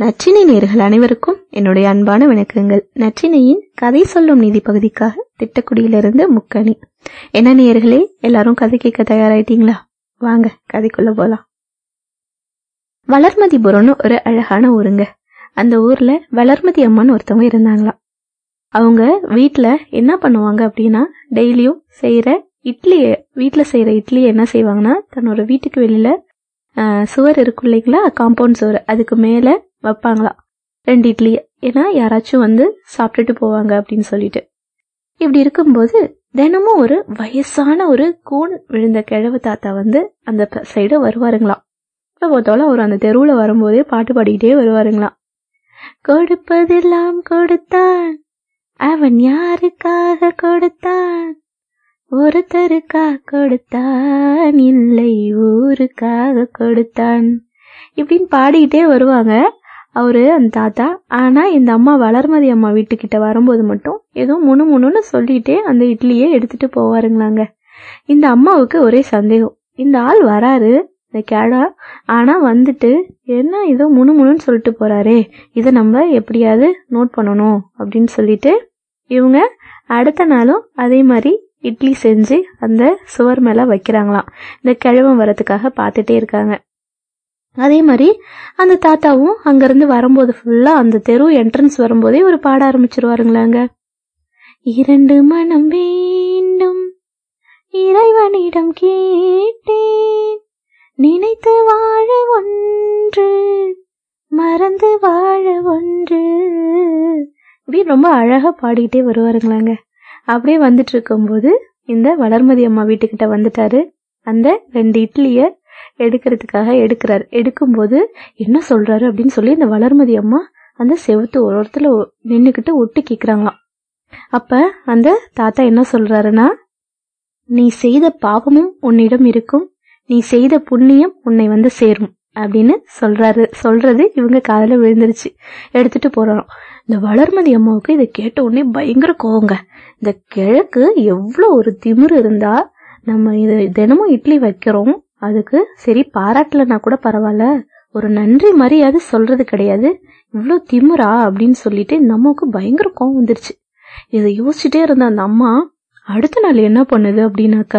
நற்றினை நேர்கள் அனைவருக்கும் என்னுடைய அன்பான வணக்கங்கள். நற்றினையின் கதை சொல்லும் நீதி பகுதிக்காக திட்டக்குடியிலிருந்து முக்கணி. என்ன நேர்களே எல்லாரும் கதை கேட்க தயாராயிட்டீங்களா? வாங்க கதைக்குள்ள போலாம். வளர்மதிபுரம்னு ஒரு அழகான ஊருங்க. அந்த ஊர்ல வளர்மதி அம்மான்னு ஒருத்தவங்க இருந்தாங்களாம். அவங்க வீட்டுல என்ன பண்ணுவாங்க அப்படின்னா டெய்லியும் செய்யற இட்லியை வீட்ல செய்யற இட்லியை என்ன செய்வாங்கன்னா தன்னோட வீட்டுக்கு வெளியில சுவர் இருக்கும் இல்லைங்களா காம்பவுண்ட் சுவர். அதுக்கு மேல வைப்பாங்களாம் ரெண்டு இட்லி. ஏன்னா யாராச்சும் வந்து சாப்பிட்டுட்டு போவாங்க அப்படின்னு சொல்லிட்டு. இப்படி இருக்கும்போது தினமும் ஒரு வயசான ஒரு கூன் விழுந்த கிழவு தாத்தா வந்து அந்த சைடு வருவாருங்களாம். இப்போ பார்த்தாலும் அவர் அந்த தெருவில் வரும்போதே பாட்டு பாடிக்கிட்டே வருவாருங்களாம். கொடுப்பதெல்லாம் கொடுத்தான். அவன் யாருக்காக கொடுத்தான்? ஒருத்தருக்காக கொடுத்தான். இல்லை ஊருக்காக கொடுத்தான். இப்படின்னு பாடிக்கிட்டே வருவாங்க. அவரு அந்த தாத்தா ஆனா இந்த அம்மா வளர்மதி அம்மா வீட்டுக்கிட்ட வரும்போது மட்டும் ஏதோ முணு முணுன்னு சொல்லிட்டே அந்த இட்லியை எடுத்துட்டு போவாருங்களாங்க. இந்த அம்மாவுக்கு ஒரே சந்தேகம். இந்த ஆள் வராரு இந்த கேடா ஆனா வந்துட்டு என்ன ஏதோ முணு முணுன்னு சொல்லிட்டு போறாரே இதை நம்ம எப்படியாவது நோட் பண்ணணும் அப்படின்னு சொல்லிட்டு இவங்க அடுத்த நாளும் அதே மாதிரி இட்லி செஞ்சு அந்த சுவர் மேல வைக்கிறாங்களாம். இந்த கிழவன் வரதுக்காக பார்த்துட்டே இருக்காங்க. அதே மாதிரி அந்த தாத்தாவும் அங்கிருந்து வரும்போது ஃபுல்லா அந்த தெரு என்ட்ரன்ஸ் வரும்போதே ஒரு பாட ஆரம்பிச்சிருவாருங்களாங்க. இரண்டு மனம் வேண்டும் இறைவனிடம் கேட்டேன். நினைத்து வாழ ஒன்று மறந்து வாழ ஒன்று. இப்படி ரொம்ப அழகா பாடிக்கிட்டே வருவாருங்களாங்க. அப்படியே வந்துட்டு இருக்கும்போது இந்த வளர்மதி அம்மா வீட்டுக்கிட்ட வந்துட்டாரு. அந்த ரெண்டு இட்லியை எடுக்கிறதுக்காக எடுக்கிறாரு. எடுக்கும்போது என்ன சொல்றாரு அப்படின்னு சொல்லி இந்த வளர்மதி அம்மா அந்த செவுத்து ஒரு இடத்துல நின்னுக்கிட்டு ஒட்டு கேக்குறாங்களாம். அப்ப அந்த தாத்தா என்ன சொல்றாருன்னா நீ செய்த பாவமும் உன்னிடம் இருக்கும். நீ செய்த புண்ணியம் உன்னை வந்து சேரும். அப்படின்னு சொல்றாரு. சொல்றது இவங்க காதில் விழுந்துருச்சு. எடுத்துட்டு போறோம் இந்த வளர்மதி அம்மாவுக்கு இதை கேட்ட உடனே பயங்கர கோவங்க. இந்த கிழக்கு எவ்வளவு ஒரு திமிரு இருந்தா நம்ம இது தினமும் இட்லி வைக்கிறோம். அதுக்கு சரி பாராட்டலனா கூட பரவாயில்ல. ஒரு நன்றி மரியாதை சொல்றது கிடையாது. இவ்வளோ திமிரா அப்படின்னு சொல்லிட்டு இந்த அம்மாவுக்கு பயங்கர கோவம் வந்துருச்சு. இதை யோசிச்சுட்டே இருந்த அந்த அம்மா அடுத்த நாள் என்ன பண்ணுது அப்படின்னாக்க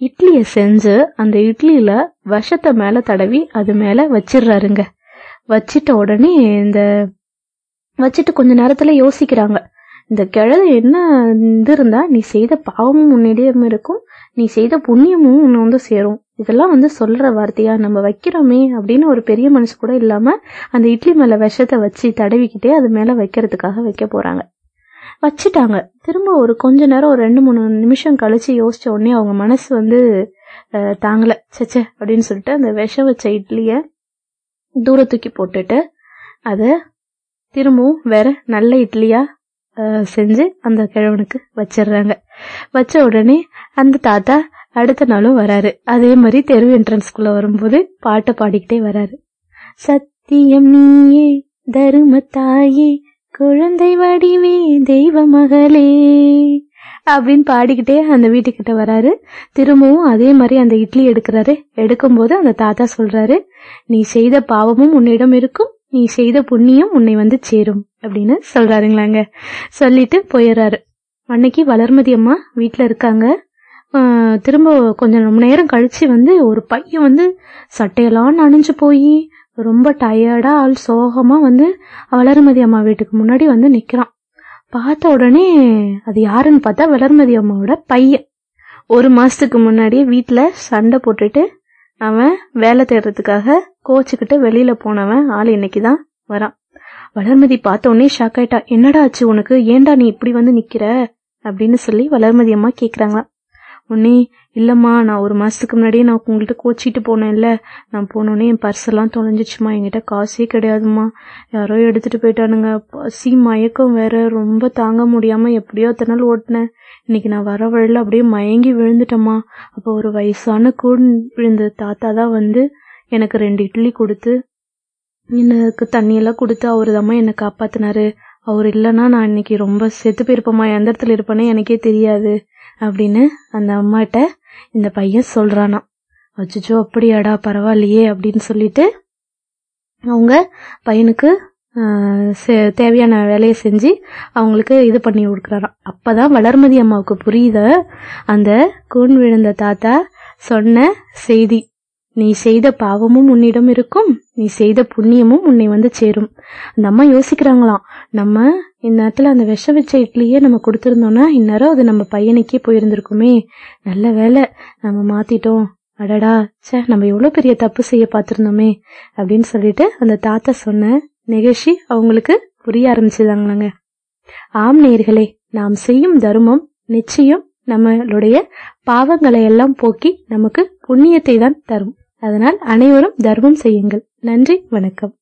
இட்லியை செஞ்சு அந்த இட்லியில விஷத்தை மேல தடவி அது மேல வச்சிடுறாருங்க. வச்சிட்ட உடனே இந்த வச்சுட்டு கொஞ்ச நேரத்துல யோசிக்கிறாங்க. இந்த கிழது என்ன இது இருந்தா நீ செய்த பாவமும் உன்னிடம் இருக்கும் நீ செய்த புண்ணியமும் உன்னை வந்து சேரும். இதெல்லாம் வந்து சொல்கிற வார்த்தையா நம்ம வைக்கிறோமே அப்படின்னு ஒரு பெரிய மனசு கூட இல்லாமல் அந்த இட்லி மேலே விஷத்தை வச்சு தடவிக்கிட்டே அது மேலே வைக்கிறதுக்காக வைக்க போகிறாங்க வச்சுட்டாங்க. திரும்ப ஒரு கொஞ்ச நேரம் ஒரு ரெண்டு மூணு நிமிஷம் கழிச்சு யோசிச்ச உடனே அவங்க மனசு வந்து தாங்கலை. சச்சே அப்படின்னு சொல்லிட்டு அந்த விஷம் வச்ச இட்லியை தூர தூக்கி போட்டுட்டு அதை திரும்பவும் வேற நல்ல இட்லியா செஞ்சு அந்த கிழவனுக்கு வச்சிடுறாங்க. வச்ச உடனே அந்த தாத்தா அடுத்த நாளும் வராரு. அதே மாதிரி தெரு என்ட்ரன்ஸ்குள்ள வரும்போது பாட்டை பாடிக்கிட்டே வராரு. சத்தியம் நீயே தரும தாயே குழந்தை வடிவே தெய்வ மகளே அப்படின்னு பாடிக்கிட்டே அந்த வீட்டுக்கிட்ட வராரு. திரும்பவும் அதே மாதிரி அந்த இட்லி எடுக்கிறாரு. எடுக்கும்போது அந்த தாத்தா சொல்றாரு நீ செய்த பாவமும் உன்னிடம் இருக்கும். நீ செய்த புண்ணியம் உன்னை வந்து சேரும் அப்படின்னு சொல்றாருங்களாங்க. சொல்லிட்டு போயிடுறாரு. அன்னைக்கு வளர்மதி அம்மா வீட்டுல இருக்காங்க. திரும்ப கொஞ்சம் ரொம்ப நேரம் கழிச்சு வந்து ஒரு பையன் வந்து சட்டையெல்லாம் நனைஞ்சு போய் ரொம்ப டயர்டா ஆள் சோகமா வந்து வளர்மதி அம்மா வீட்டுக்கு முன்னாடி வந்து நிக்கிறான். பார்த்த உடனே அது யாருன்னு பார்த்தா வளர்மதி அம்மாவோட பையன். ஒரு மாசத்துக்கு முன்னாடியே வீட்டுல சண்டை போட்டுட்டு அவன் வேலை தேடுறதுக்காக கோச்சுக்கிட்டு வெளியில போனவன் ஆள் இன்னைக்குதான் வரான். வளர்மதி பார்த்த உடனே ஷாக் ஆயிட்டா. என்னடா ஆச்சு உனக்கு? ஏண்டா நீ இப்படி வந்து நிக்கிற? அப்படின்னு சொல்லி வளர்மதி அம்மா கேக்குறாங்களாம். உடனே இல்லைம்மா நான் ஒரு மாதத்துக்கு முன்னாடியே நான் உங்கள்கிட்ட கோச்சிட்டு போனேன்ல. நான் போனோடனே என் பர்ஸெல்லாம் தொலைஞ்சிச்சுமா? என்கிட்ட காசே கிடையாதும்மா யாரோ எடுத்துகிட்டு போயிட்டானுங்க. பசி மயக்கம் வேற. ரொம்ப தாங்க முடியாமல் எப்படியோ அத்தனை நாள் ஓட்டினேன். இன்னைக்கு நான் வர வழியில் அப்படியே மயங்கி விழுந்துட்டேம்மா. அப்போ ஒரு வயசான கூண் விழுந்த தாத்தா தான் வந்து எனக்கு ரெண்டு இட்லி கொடுத்து எனக்கு தண்ணியெல்லாம் கொடுத்து அவரு தாம்மா என்னை காப்பாத்தினாரு. அவர் இல்லைன்னா நான் இன்னைக்கு ரொம்ப செத்து போயிருப்போமா? எந்த இடத்துல இருப்பேனே எனக்கே தெரியாது அப்படின்னு அந்த அம்மாட்ட இந்த பையன் சொல்றானாம். அச்சோ அப்படியாடா பரவாயில்லையே அப்படின்னு சொல்லிட்டு அவங்க பையனுக்கு தேவையான வேலையை செஞ்சு அவங்களுக்கு இது பண்ணி கொடுக்குறாராம் அப்பதான் வளர்மதி அம்மாவுக்கு புரியுத. அந்த கூன் விழுந்த தாத்தா சொன்ன செய்தி. நீ செய்த பாவமும் உன்னிடம் இருக்கும். நீ செய்த புண்ணியமும் உன்னை வந்து சேரும். அந்த அம்மா யோசிக்கிறாங்களாம். நம்ம இந்நேரத்துல அந்த விஷ வச்ச இட்லியே நம்ம கொடுத்துருந்தோம்னா இந்நேரம் அது நம்ம பையனுக்கே போயிருந்திருக்குமே. நல்ல வேலை நம்ம மாத்திட்டோம். அடடா ச்சே நம்ம எவ்வளவு பெரிய தப்பு செய்ய பார்த்துருந்தோமே அப்படின்னு சொல்லிட்டு அந்த தாத்தா சொன்ன நிகழ்ச்சி அவங்களுக்கு புரிய ஆரம்பிச்சுதாங்களாங்க. ஆம் நேர்களே நாம் செய்யும் தர்மம் நிச்சயம் நம்மளுடைய பாவங்களை எல்லாம் போக்கி நமக்கு புண்ணியத்தை தான் தரும். அதனால் அனைவரும் தர்மம் செய்யுங்கள். நன்றி வணக்கம்.